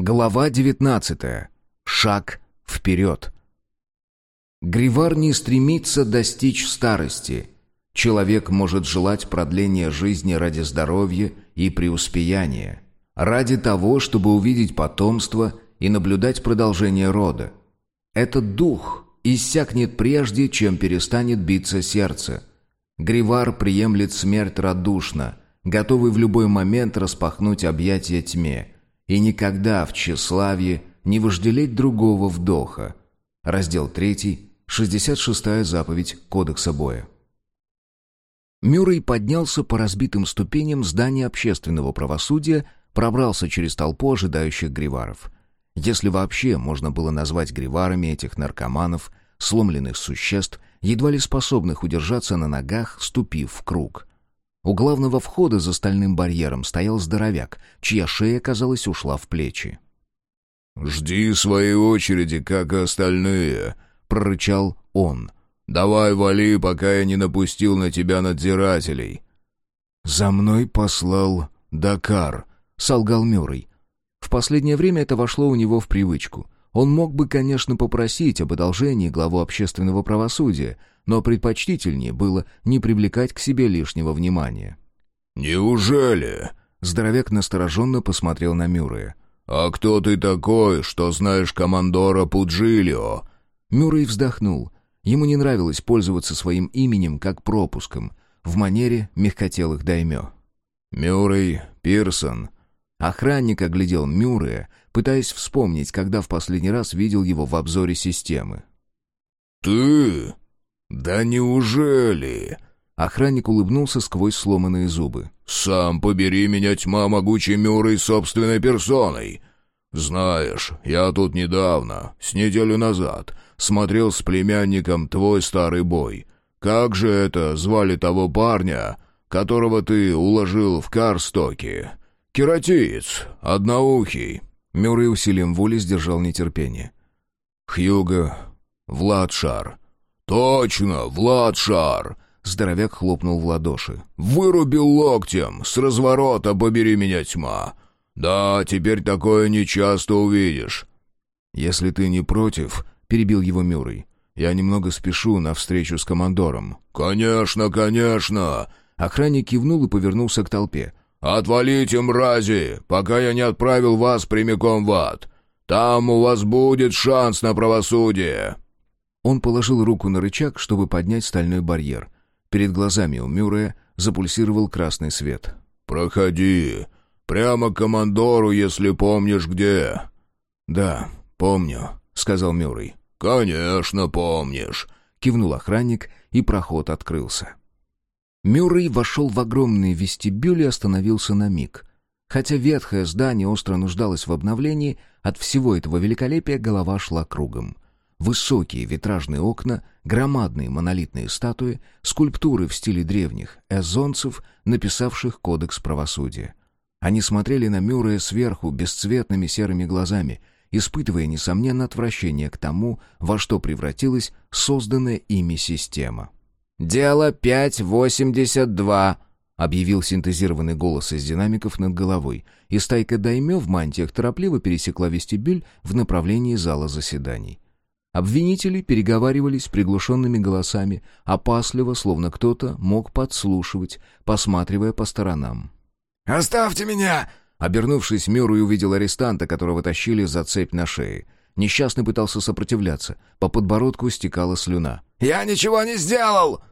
Глава 19. Шаг вперед. Гривар не стремится достичь старости. Человек может желать продления жизни ради здоровья и преуспеяния, ради того, чтобы увидеть потомство и наблюдать продолжение рода. Этот дух иссякнет прежде, чем перестанет биться сердце. Гривар приемлет смерть радушно, готовый в любой момент распахнуть объятия тьме – и никогда в тщеславии не вожделеть другого вдоха. Раздел 3, 66-я заповедь Кодекса боя. Мюррей поднялся по разбитым ступеням здания общественного правосудия, пробрался через толпу ожидающих гриваров. Если вообще можно было назвать гриварами этих наркоманов, сломленных существ, едва ли способных удержаться на ногах, ступив в круг. У главного входа за стальным барьером стоял здоровяк, чья шея, казалось, ушла в плечи. «Жди своей очереди, как и остальные», — прорычал он. «Давай вали, пока я не напустил на тебя надзирателей». «За мной послал Дакар», — солгал Мюррей. В последнее время это вошло у него в привычку. Он мог бы, конечно, попросить об одолжении главу общественного правосудия, но предпочтительнее было не привлекать к себе лишнего внимания. «Неужели?» — здоровяк настороженно посмотрел на Мюррея. «А кто ты такой, что знаешь командора Пуджилио?» Мюррей вздохнул. Ему не нравилось пользоваться своим именем как пропуском, в манере мягкотелых даймё. «Мюррей Пирсон». Охранник оглядел Мюррея, пытаясь вспомнить, когда в последний раз видел его в обзоре системы. «Ты? Да неужели?» Охранник улыбнулся сквозь сломанные зубы. «Сам побери меня, тьма могучей Мюррей собственной персоной. Знаешь, я тут недавно, с неделю назад, смотрел с племянником твой старый бой. Как же это звали того парня, которого ты уложил в Карстоке? Кератиец, одноухий». Мюррей усилием воли сдержал нетерпение. «Хьюго Владшар». «Точно, Владшар!» Здоровяк хлопнул в ладоши. «Вырубил локтем! С разворота побери меня, тьма! Да, теперь такое нечасто увидишь!» «Если ты не против...» — перебил его Мюррей. «Я немного спешу на встречу с командором». «Конечно, конечно!» Охранник кивнул и повернулся к толпе. «Отвалите, мрази, пока я не отправил вас прямиком в ад. Там у вас будет шанс на правосудие». Он положил руку на рычаг, чтобы поднять стальной барьер. Перед глазами у Мюррея запульсировал красный свет. «Проходи. Прямо к командору, если помнишь где». «Да, помню», — сказал Мюррей. «Конечно помнишь», — кивнул охранник, и проход открылся. Мюррей вошел в огромный вестибюль и остановился на миг. Хотя ветхое здание остро нуждалось в обновлении, от всего этого великолепия голова шла кругом. Высокие витражные окна, громадные монолитные статуи, скульптуры в стиле древних эзонцев, написавших кодекс правосудия. Они смотрели на Мюррея сверху бесцветными серыми глазами, испытывая, несомненно, отвращение к тому, во что превратилась созданная ими система. «Дело 582», — объявил синтезированный голос из динамиков над головой, и стайка даймё в мантиях торопливо пересекла вестибюль в направлении зала заседаний. Обвинители переговаривались приглушенными голосами, опасливо, словно кто-то мог подслушивать, посматривая по сторонам. «Оставьте меня!» Обернувшись, Мюррей увидел арестанта, которого тащили за цепь на шее. Несчастный пытался сопротивляться. По подбородку стекала слюна. «Я ничего не сделал!»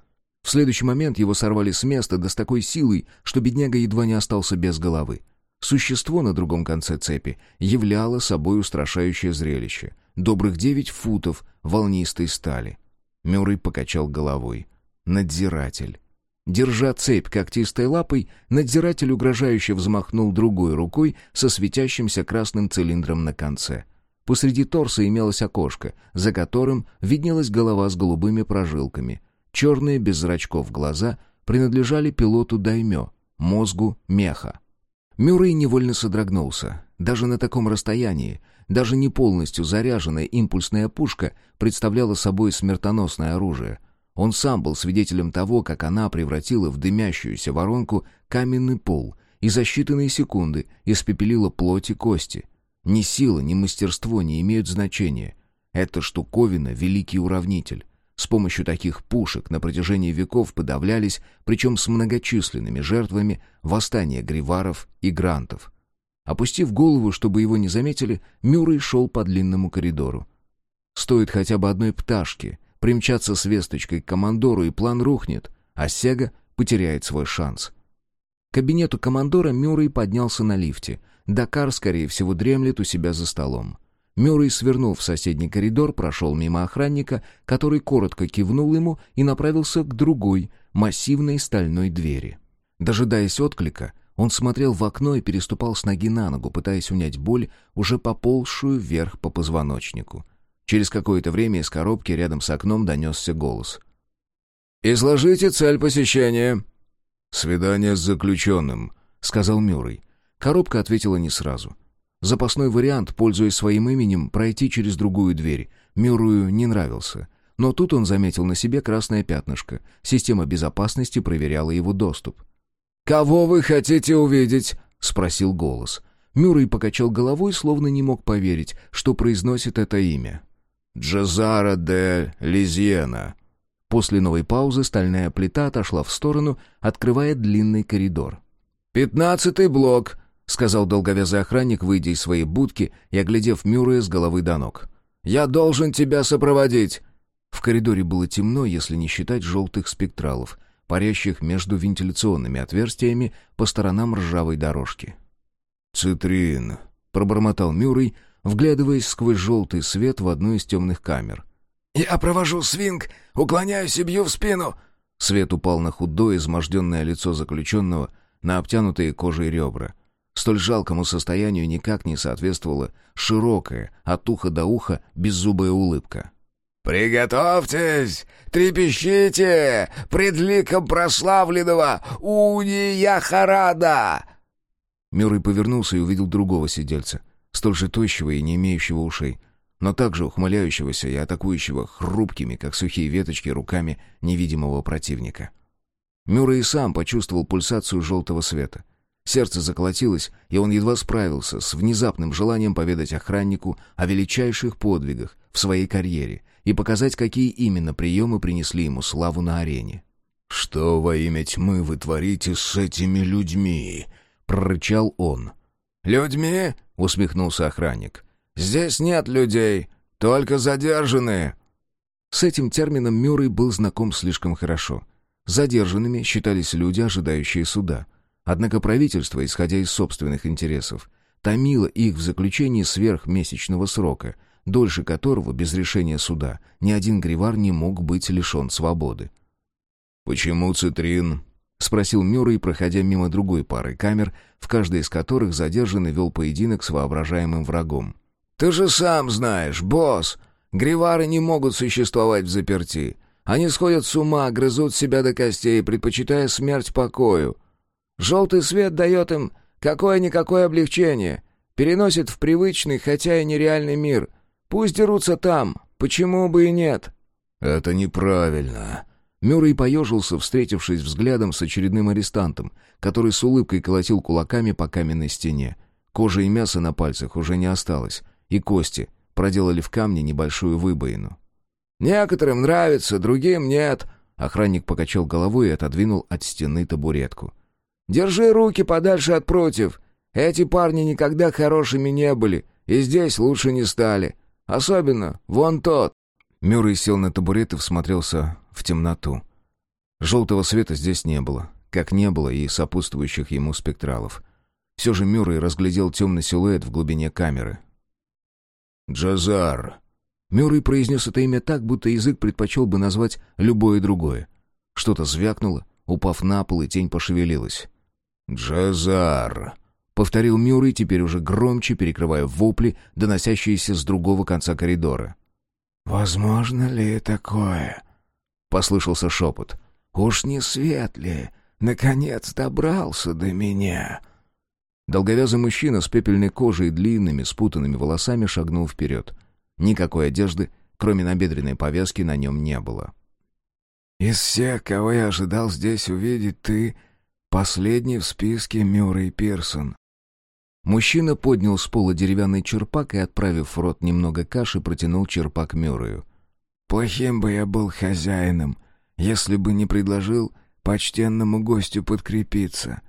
В следующий момент его сорвали с места да с такой силой, что бедняга едва не остался без головы. Существо на другом конце цепи являло собой устрашающее зрелище. Добрых девять футов волнистой стали. Мюррей покачал головой. Надзиратель. Держа цепь когтистой лапой, надзиратель угрожающе взмахнул другой рукой со светящимся красным цилиндром на конце. Посреди торса имелось окошко, за которым виднелась голова с голубыми прожилками. Черные, без зрачков глаза принадлежали пилоту Даймё, мозгу меха. Мюррей невольно содрогнулся. Даже на таком расстоянии, даже не полностью заряженная импульсная пушка представляла собой смертоносное оружие. Он сам был свидетелем того, как она превратила в дымящуюся воронку каменный пол и за считанные секунды испепелила плоть и кости. Ни сила, ни мастерство не имеют значения. Эта штуковина — великий уравнитель. С помощью таких пушек на протяжении веков подавлялись, причем с многочисленными жертвами, восстания гриваров и грантов. Опустив голову, чтобы его не заметили, Мюррей шел по длинному коридору. Стоит хотя бы одной пташке примчаться с весточкой к командору, и план рухнет, а Сега потеряет свой шанс. К кабинету командора Мюррей поднялся на лифте. Дакар, скорее всего, дремлет у себя за столом. Мюррей свернул в соседний коридор, прошел мимо охранника, который коротко кивнул ему и направился к другой, массивной стальной двери. Дожидаясь отклика, он смотрел в окно и переступал с ноги на ногу, пытаясь унять боль, уже поползшую вверх по позвоночнику. Через какое-то время из коробки рядом с окном донесся голос. «Изложите цель посещения». «Свидание с заключенным», — сказал Мюррей. Коробка ответила не сразу. Запасной вариант, пользуясь своим именем, пройти через другую дверь, Мюррею не нравился. Но тут он заметил на себе красное пятнышко. Система безопасности проверяла его доступ. «Кого вы хотите увидеть?» — спросил голос. Мюррей покачал головой, словно не мог поверить, что произносит это имя. «Джазара де Лизьена». После новой паузы стальная плита отошла в сторону, открывая длинный коридор. «Пятнадцатый блок», — сказал долговязый охранник, выйдя из своей будки и оглядев Мюррея с головы до ног. «Я должен тебя сопроводить!» В коридоре было темно, если не считать желтых спектралов, парящих между вентиляционными отверстиями по сторонам ржавой дорожки. «Цитрин», — пробормотал Мюррей, вглядываясь сквозь желтый свет в одну из темных камер. «Я провожу свинг, уклоняюсь и бью в спину!» Свет упал на худое, изможденное лицо заключенного, на обтянутые кожей ребра — Столь жалкому состоянию никак не соответствовала широкая, от уха до уха, беззубая улыбка. «Приготовьтесь! Трепещите! Пред ликом прославленного Уния Харада!» Мюррей повернулся и увидел другого сидельца, столь же тощего и не имеющего ушей, но также ухмыляющегося и атакующего хрупкими, как сухие веточки, руками невидимого противника. Мюррей сам почувствовал пульсацию желтого света — Сердце заколотилось, и он едва справился с внезапным желанием поведать охраннику о величайших подвигах в своей карьере и показать, какие именно приемы принесли ему славу на арене. «Что во имя тьмы вы творите с этими людьми?» — прорычал он. «Людьми?» — усмехнулся охранник. «Здесь нет людей, только задержанные». С этим термином Мюррей был знаком слишком хорошо. Задержанными считались люди, ожидающие суда — Однако правительство, исходя из собственных интересов, томило их в заключении сверхмесячного срока, дольше которого без решения суда ни один гривар не мог быть лишен свободы. «Почему цитрин?» — спросил Мюррей, проходя мимо другой пары камер, в каждой из которых задержанный вел поединок с воображаемым врагом. «Ты же сам знаешь, босс, гривары не могут существовать в заперти. Они сходят с ума, грызут себя до костей, предпочитая смерть покою. Желтый свет дает им какое-никакое облегчение, переносит в привычный, хотя и нереальный мир. Пусть дерутся там, почему бы и нет?» «Это неправильно». Мюррей поежился, встретившись взглядом с очередным арестантом, который с улыбкой колотил кулаками по каменной стене. Кожа и мясо на пальцах уже не осталось, и кости проделали в камне небольшую выбоину. «Некоторым нравится, другим нет», — охранник покачал головой и отодвинул от стены табуретку. Держи руки подальше от против. Эти парни никогда хорошими не были, и здесь лучше не стали. Особенно вон тот». Мюррей сел на табурет и всмотрелся в темноту. Желтого света здесь не было, как не было и сопутствующих ему спектралов. Все же Мюррей разглядел темный силуэт в глубине камеры. «Джазар!» Мюррей произнес это имя так, будто язык предпочел бы назвать любое другое. Что-то звякнуло, упав на пол, и тень пошевелилась. «Джазар», — повторил Мюррей, теперь уже громче, перекрывая вопли, доносящиеся с другого конца коридора. «Возможно ли такое?» — послышался шепот. «Уж не свет ли? Наконец добрался до меня!» Долговязый мужчина с пепельной кожей и длинными спутанными волосами шагнул вперед. Никакой одежды, кроме набедренной повязки, на нем не было. «Из всех, кого я ожидал здесь увидеть, ты Последний в списке Мюррей Пирсон. Мужчина поднял с пола деревянный черпак и, отправив в рот немного каши, протянул черпак Мюррею. «Плохим бы я был хозяином, если бы не предложил почтенному гостю подкрепиться».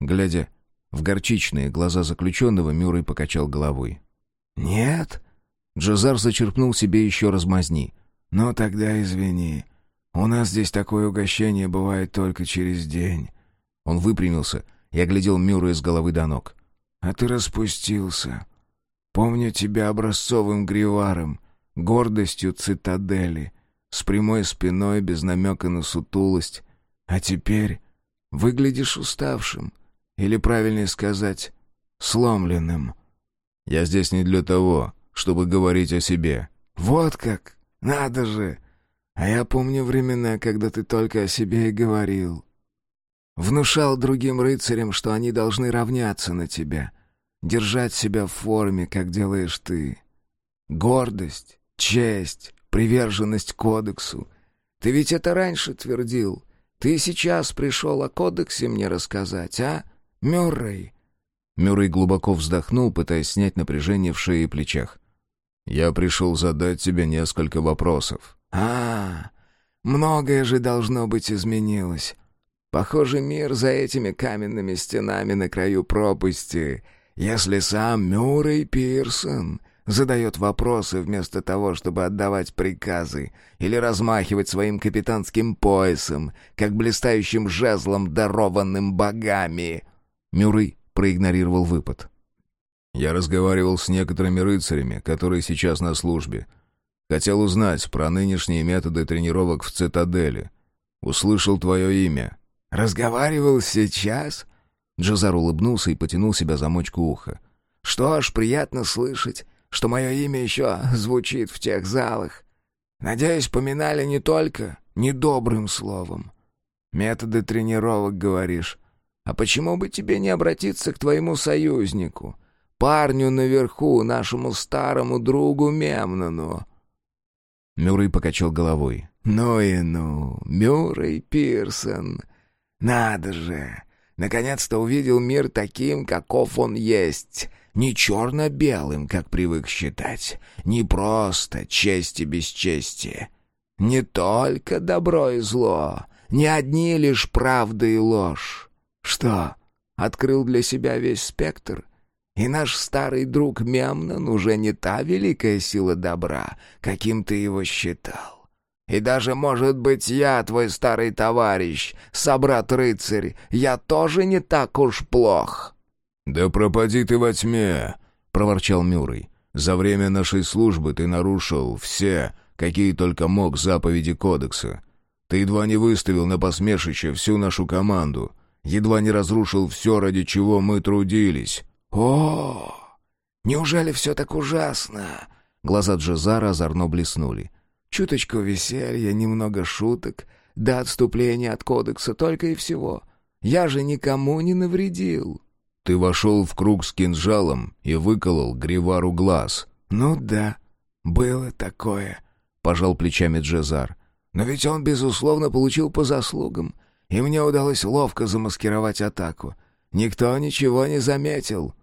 Глядя в горчичные глаза заключенного, Мюррей покачал головой. «Нет?» Джазар зачерпнул себе еще размазни. «Ну тогда извини. У нас здесь такое угощение бывает только через день». Он выпрямился и оглядел Мюррея с головы до ног. «А ты распустился. Помню тебя образцовым гриваром, гордостью цитадели, с прямой спиной, без намека на сутулость. А теперь выглядишь уставшим, или, правильнее сказать, сломленным». «Я здесь не для того, чтобы говорить о себе». «Вот как! Надо же! А я помню времена, когда ты только о себе и говорил. Внушал другим рыцарям, что они должны равняться на тебя, держать себя в форме, как делаешь ты. Гордость, честь, приверженность кодексу. Ты ведь это раньше твердил. Ты сейчас пришел о кодексе мне рассказать, а, Мюррей?» Мюррей глубоко вздохнул, пытаясь снять напряжение в шее и плечах. «Я пришел задать тебе несколько вопросов». «А, многое же должно быть изменилось. Похоже, мир за этими каменными стенами на краю пропасти. Если сам Мюррей Пирсон задает вопросы вместо того, чтобы отдавать приказы или размахивать своим капитанским поясом, как блистающим жезлом, дарованным богами». Мюррей проигнорировал выпад. Я разговаривал с некоторыми рыцарями, которые сейчас на службе. Хотел узнать про нынешние методы тренировок в цитадели. Услышал твое имя. «Разговаривал сейчас?» Джазар улыбнулся и потянул себя замочку уха. «Что ж, приятно слышать, что мое имя еще звучит в тех залах. Надеюсь, поминали не только недобрым словом. Методы тренировок, говоришь. А почему бы тебе не обратиться к твоему союзнику?» парню наверху, нашему старому другу Мемнону». Мюррей покачал головой. «Ну и ну, Мюррей Пирсон. Надо же! Наконец-то увидел мир таким, каков он есть. Не черно-белым, как привык считать. Не просто честь и бесчестие. Не только добро и зло. Не одни лишь правда и ложь. Что, открыл для себя весь спектр?» И наш старый друг Мемнон уже не та великая сила добра, каким ты его считал. И даже, может быть, я, твой старый товарищ, собрат-рыцарь, я тоже не так уж плох». «Да пропади ты во тьме!» — проворчал Мюррей. «За время нашей службы ты нарушил все, какие только мог заповеди Кодекса. Ты едва не выставил на посмешище всю нашу команду, едва не разрушил все, ради чего мы трудились». «О, неужели все так ужасно?» Глаза Джезара озорно блеснули. «Чуточку веселья, немного шуток, до отступления от кодекса, только и всего. Я же никому не навредил». «Ты вошел в круг с кинжалом и выколол Гривару глаз». «Ну да, было такое», — пожал плечами Джезар. «Но ведь он, безусловно, получил по заслугам, и мне удалось ловко замаскировать атаку. Никто ничего не заметил».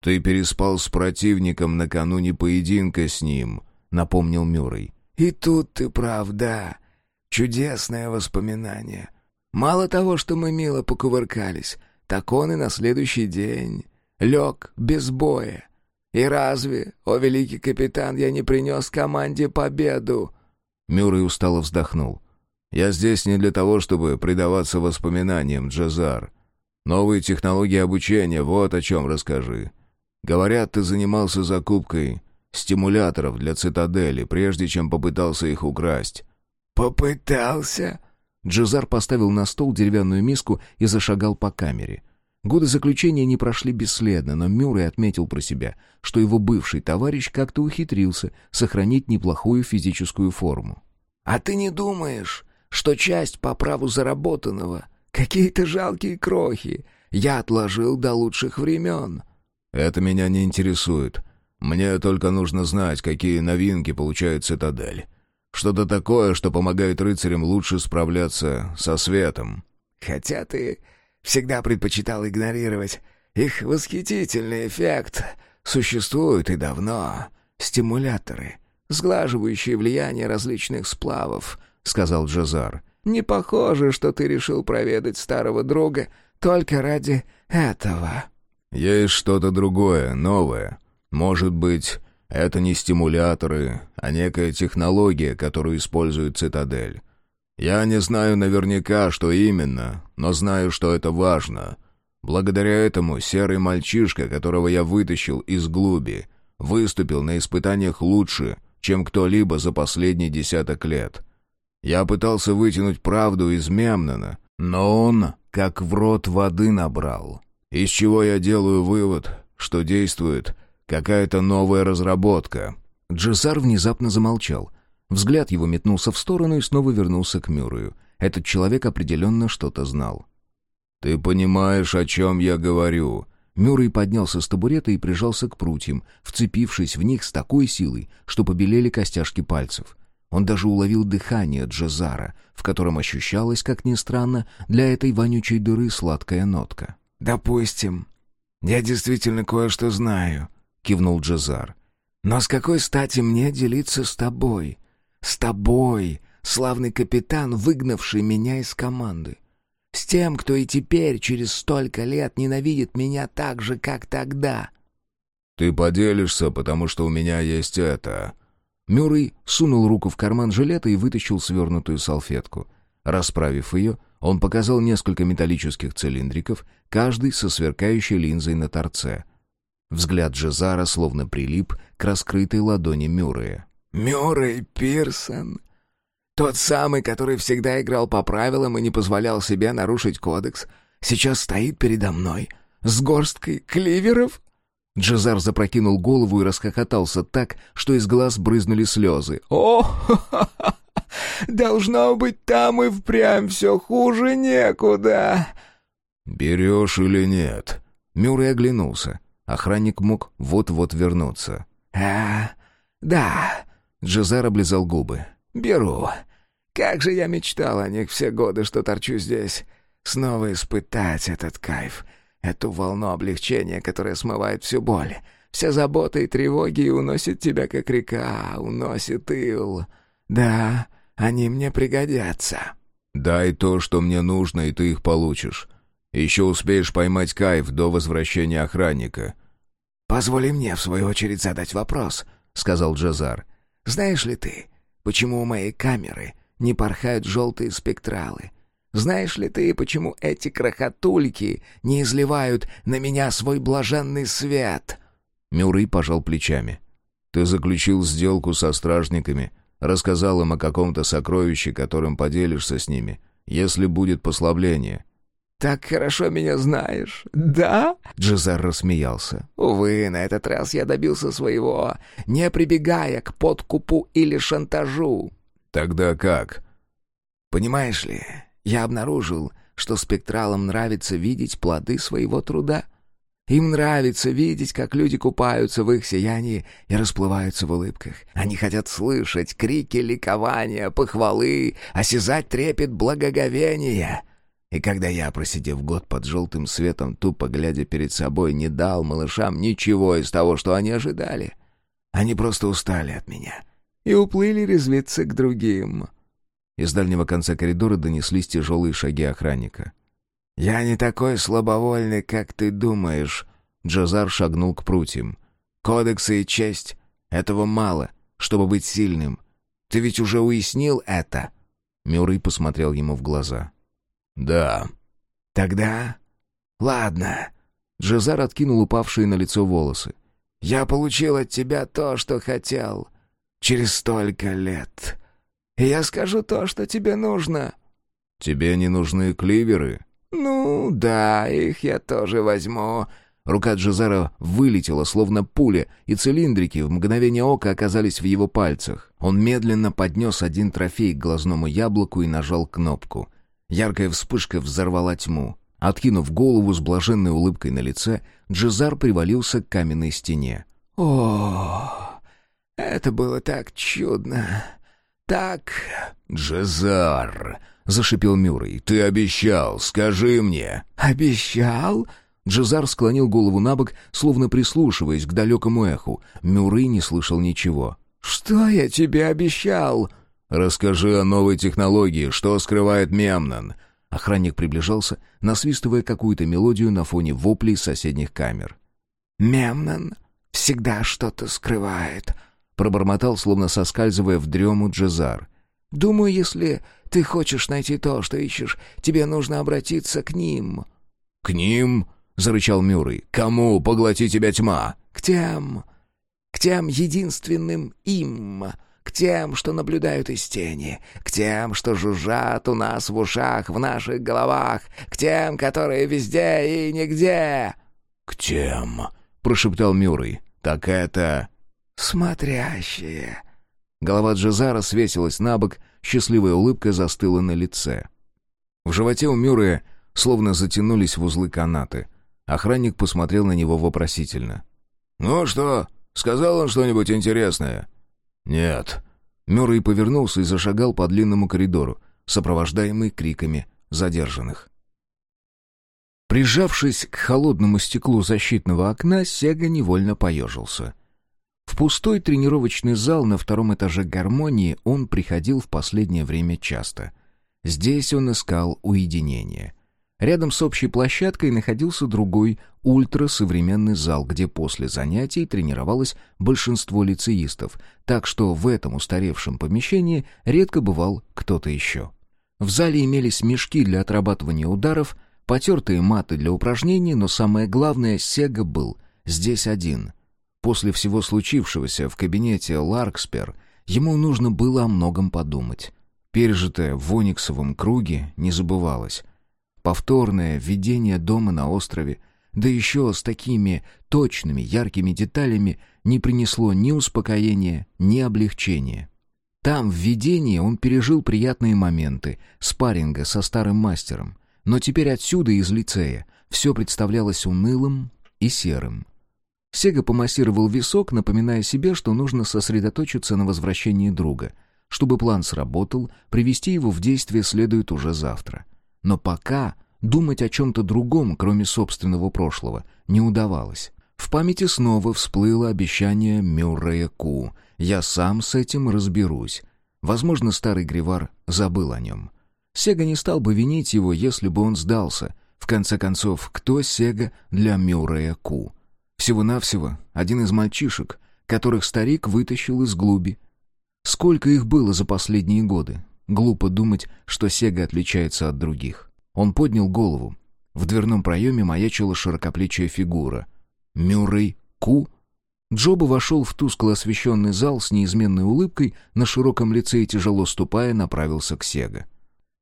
«Ты переспал с противником накануне поединка с ним», — напомнил Мюррей. «И тут ты прав, да. Чудесное воспоминание. Мало того, что мы мило покувыркались, так он и на следующий день лег без боя. И разве, о великий капитан, я не принес команде победу?» Мюррей устало вздохнул. «Я здесь не для того, чтобы предаваться воспоминаниям, Джазар. Новые технологии обучения, вот о чем расскажи. Говорят, ты занимался закупкой стимуляторов для цитадели, прежде чем попытался их украсть». «Попытался?» Джизар поставил на стол деревянную миску и зашагал по камере. Годы заключения не прошли бесследно, но Мюррей отметил про себя, что его бывший товарищ как-то ухитрился сохранить неплохую физическую форму. «А ты не думаешь, что часть по праву заработанного — какие-то жалкие крохи я отложил до лучших времен?» «Это меня не интересует. Мне только нужно знать, какие новинки получает цитадель. Что-то такое, что помогает рыцарям лучше справляться со светом». «Хотя ты всегда предпочитал игнорировать Их восхитительный эффект существует и давно. Стимуляторы, сглаживающие влияние различных сплавов», — сказал Джазар. «Не похоже, что ты решил проведать старого друга только ради этого». «Есть что-то другое, новое. Может быть, это не стимуляторы, а некая технология, которую использует Цитадель. Я не знаю наверняка, что именно, но знаю, что это важно. Благодаря этому серый мальчишка, которого я вытащил из глуби, выступил на испытаниях лучше, чем кто-либо за последние десяток лет. Я пытался вытянуть правду из Мемнона, но он как в рот воды набрал. Из чего я делаю вывод, что действует какая-то новая разработка. Джезар внезапно замолчал. Взгляд его метнулся в сторону и снова вернулся к Мюррею. Этот человек определенно что-то знал. «Ты понимаешь, о чем я говорю?» Мюррей поднялся с табурета и прижался к прутьям, вцепившись в них с такой силой, что побелели костяшки пальцев. Он даже уловил дыхание Джезара, в котором ощущалась, как ни странно, для этой вонючей дыры сладкая нотка. «Допустим, я действительно кое-что знаю», — кивнул Джезар. «Но с какой стати мне делиться с тобой? С тобой, славный капитан, выгнавший меня из команды. С тем, кто и теперь, через столько лет, ненавидит меня так же, как тогда». «Ты поделишься, потому что у меня есть это». Мюррей сунул руку в карман жилета и вытащил свернутую салфетку. Расправив ее, он показал несколько металлических цилиндриков, каждый со сверкающей линзой на торце. Взгляд Джезара словно прилип к раскрытой ладони Мюррея. «Мюррей Пирсон тот самый, который всегда играл по правилам и не позволял себе нарушить кодекс, сейчас стоит передо мной с горсткой кливеров?» Джезар запрокинул голову и расхохотался так, что из глаз брызнули слезы. «О, должно быть, там и впрямь все хуже некуда!» «Берешь или нет?» Мюррей оглянулся. Охранник мог вот-вот вернуться. «А, да», — Джезар облизал губы. «Беру. Как же я мечтал о них все годы, что торчу здесь. Снова испытать этот кайф, эту волну облегчения, которая смывает всю боль, все заботы и тревоги и уносит тебя, как река, уносит ил. Да, они мне пригодятся». «Дай то, что мне нужно, и ты их получишь. Еще успеешь поймать кайф до возвращения охранника». «Позволи мне, в свою очередь, задать вопрос», — сказал Джазар. «Знаешь ли ты, почему у моей камеры не порхают желтые спектралы. Знаешь ли ты, почему эти крохотульки не изливают на меня свой блаженный свет?» Мюррей пожал плечами. «Ты заключил сделку со стражниками, рассказал им о каком-то сокровище, которым поделишься с ними, если будет послабление». «Так хорошо меня знаешь, да?» Джезар рассмеялся. «Увы, на этот раз я добился своего, не прибегая к подкупу или шантажу. «Тогда как?» «Понимаешь ли, я обнаружил, что спектралам нравится видеть плоды своего труда. Им нравится видеть, как люди купаются в их сиянии и расплываются в улыбках. Они хотят слышать крики ликования, похвалы, осязать трепет благоговения». И когда я, просидев год под желтым светом, тупо глядя перед собой, не дал малышам ничего из того, что они ожидали, они просто устали от меня и уплыли резвиться к другим. Из дальнего конца коридора донеслись тяжелые шаги охранника. «Я не такой слабовольный, как ты думаешь», — Джазар шагнул к прутьям. «Кодексы и честь — этого мало, чтобы быть сильным. Ты ведь уже уяснил это?» Мюррей посмотрел ему в глаза. «Да». «Тогда...» «Ладно». Джазар откинул упавшие на лицо волосы. «Я получил от тебя то, что хотел через столько лет. И я скажу то, что тебе нужно». «Тебе не нужны кливеры?» «Ну, да, их я тоже возьму». Рука Джазара вылетела, словно пуля, и цилиндрики в мгновение ока оказались в его пальцах. Он медленно поднес один трофей к глазному яблоку и нажал кнопку. Яркая вспышка взорвала тьму. Откинув голову с блаженной улыбкой на лице, Джазар привалился к каменной стене. «О, это было так чудно. Так... «Джезар!» — зашипел Мюррей. «Ты обещал, скажи мне!» «Обещал?» Джезар склонил голову на бок, словно прислушиваясь к далекому эху. Мюррей не слышал ничего. «Что я тебе обещал?» «Расскажи о новой технологии, что скрывает Мемнон». Охранник приближался, насвистывая какую-то мелодию на фоне воплей соседних камер. «Мемнон всегда что-то скрывает», — пробормотал, словно соскальзывая в дрему Джезар. «Думаю, если ты хочешь найти то, что ищешь, тебе нужно обратиться к ним». «К ним?» — зарычал Мюррей. «Кому поглоти тебя тьма?» «К тем... к тем единственным им...» к тем, что наблюдают из тени, к тем, что жужжат у нас в ушах, в наших головах, к тем, которые везде и нигде». «К тем», — прошептал Мюррей. «Так это...» «Смотрящие». Голова Джезара свесилась на бок, счастливая улыбка застыла на лице. В животе у Мюррея словно затянулись в узлы канаты. Охранник посмотрел на него вопросительно. «Ну что, сказал он что-нибудь интересное?» «Нет». Мюррей повернулся и зашагал по длинному коридору, сопровождаемый криками задержанных. Прижавшись к холодному стеклу защитного окна, Сега невольно поежился. В пустой тренировочный зал на втором этаже гармонии он приходил в последнее время часто. Здесь он искал уединение — Рядом с общей площадкой находился другой ультрасовременный зал, где после занятий тренировалось большинство лицеистов, так что в этом устаревшем помещении редко бывал кто-то еще. В зале имелись мешки для отрабатывания ударов, потертые маты для упражнений, но самое главное, Сега был здесь один. После всего случившегося в кабинете Ларкспер ему нужно было о многом подумать. Пережитое в Ониксовом круге не забывалось. Повторное введение дома на острове, да еще с такими точными, яркими деталями, не принесло ни успокоения, ни облегчения. Там, в видении, он пережил приятные моменты, спарринга со старым мастером. Но теперь отсюда, из лицея, все представлялось унылым и серым. Сега помассировал висок, напоминая себе, что нужно сосредоточиться на возвращении друга. Чтобы план сработал, привести его в действие следует уже завтра. Но пока думать о чем-то другом, кроме собственного прошлого, не удавалось. В памяти снова всплыло обещание Мюррея Ку. «Я сам с этим разберусь». Возможно, старый Гривар забыл о нем. Сега не стал бы винить его, если бы он сдался. В конце концов, кто Сега для Мюррея Ку? Всего-навсего один из мальчишек, которых старик вытащил из глуби. Сколько их было за последние годы? Глупо думать, что Сега отличается от других. Он поднял голову. В дверном проеме маячила широкоплечья фигура. Мюррей Ку? Джоба вошел в тускло освещенный зал с неизменной улыбкой, на широком лице и тяжело ступая направился к Сега.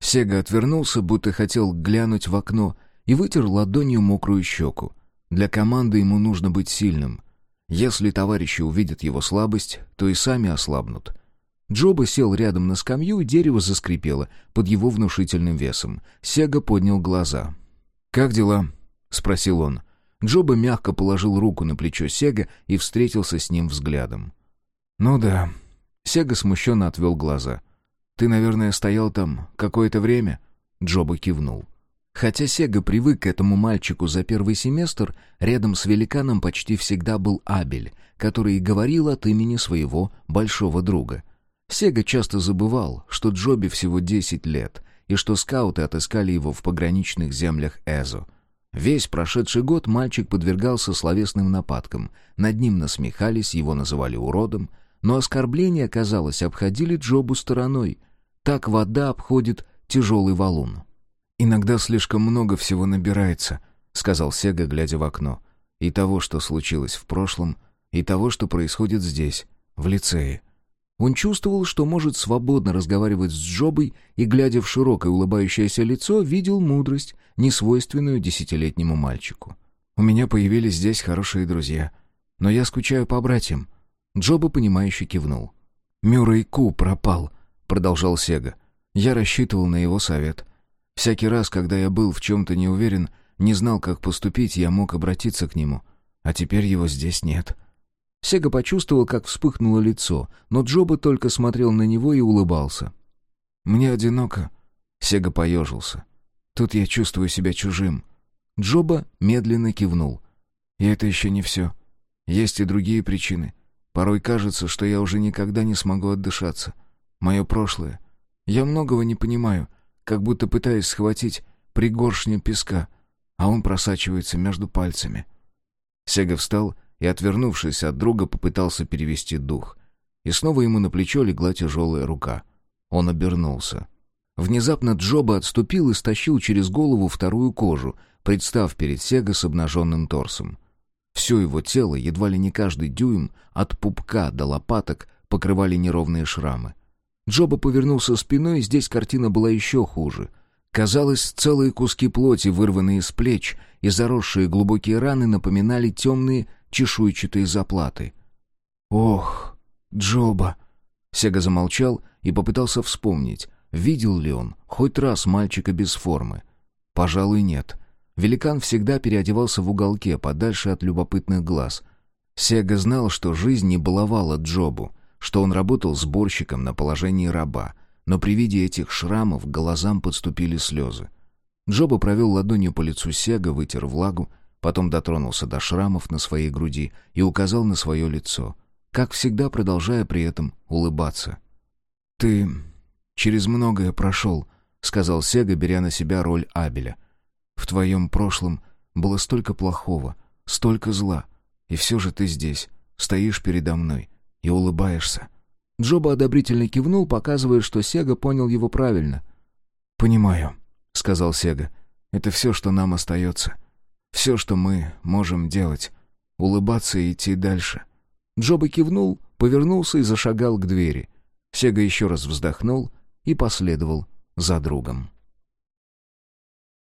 Сега отвернулся, будто хотел глянуть в окно, и вытер ладонью мокрую щеку. Для команды ему нужно быть сильным. Если товарищи увидят его слабость, то и сами ослабнут. Джоба сел рядом на скамью, и дерево заскрипело под его внушительным весом. Сега поднял глаза. «Как дела?» — спросил он. Джоба мягко положил руку на плечо Сега и встретился с ним взглядом. «Ну да». Сега смущенно отвел глаза. «Ты, наверное, стоял там какое-то время?» Джоба кивнул. Хотя Сега привык к этому мальчику за первый семестр, рядом с великаном почти всегда был Абель, который говорил от имени своего большого друга. Сега часто забывал, что Джоби всего 10 лет, и что скауты отыскали его в пограничных землях Эзо. Весь прошедший год мальчик подвергался словесным нападкам, над ним насмехались, его называли уродом, но оскорбления, казалось, обходили Джобу стороной. Так вода обходит тяжелый валун. «Иногда слишком много всего набирается», — сказал Сега, глядя в окно. «И того, что случилось в прошлом, и того, что происходит здесь, в лицее». Он чувствовал, что может свободно разговаривать с Джобой и, глядя в широкое улыбающееся лицо, видел мудрость, несвойственную десятилетнему мальчику. «У меня появились здесь хорошие друзья, но я скучаю по братьям». Джоба, понимающе кивнул. «Мюррей Ку пропал», — продолжал Сега. «Я рассчитывал на его совет. Всякий раз, когда я был в чем-то не уверен, не знал, как поступить, я мог обратиться к нему. А теперь его здесь нет». Сега почувствовал, как вспыхнуло лицо, но Джоба только смотрел на него и улыбался. «Мне одиноко». Сега поежился. «Тут я чувствую себя чужим». Джоба медленно кивнул. «И это еще не все. Есть и другие причины. Порой кажется, что я уже никогда не смогу отдышаться. Мое прошлое. Я многого не понимаю, как будто пытаюсь схватить пригоршню песка, а он просачивается между пальцами». Сега встал и, отвернувшись от друга, попытался перевести дух. И снова ему на плечо легла тяжелая рука. Он обернулся. Внезапно Джоба отступил и стащил через голову вторую кожу, представ перед Сега с обнаженным торсом. Все его тело, едва ли не каждый дюйм, от пупка до лопаток, покрывали неровные шрамы. Джоба повернулся спиной, и здесь картина была еще хуже. Казалось, целые куски плоти, вырванные из плеч, и заросшие глубокие раны напоминали темные чешуйчатые заплаты. «Ох, Джоба!» Сега замолчал и попытался вспомнить, Видел ли он хоть раз мальчика без формы? Пожалуй, нет. Великан всегда переодевался в уголке, подальше от любопытных глаз. Сега знал, что жизнь не баловала Джобу, что он работал сборщиком на положении раба, но при виде этих шрамов глазам подступили слезы. Джоба провел ладонью по лицу Сега, вытер влагу, потом дотронулся до шрамов на своей груди и указал на свое лицо, как всегда продолжая при этом улыбаться. «Ты через многое прошел», — сказал Сега, беря на себя роль Абеля. «В твоем прошлом было столько плохого, столько зла, и все же ты здесь, стоишь передо мной и улыбаешься». Джоба одобрительно кивнул, показывая, что Сега понял его правильно. «Понимаю», — сказал Сега. «Это все, что нам остается. Все, что мы можем делать. Улыбаться и идти дальше». Джоба кивнул, повернулся и зашагал к двери. Сега еще раз вздохнул и последовал за другом.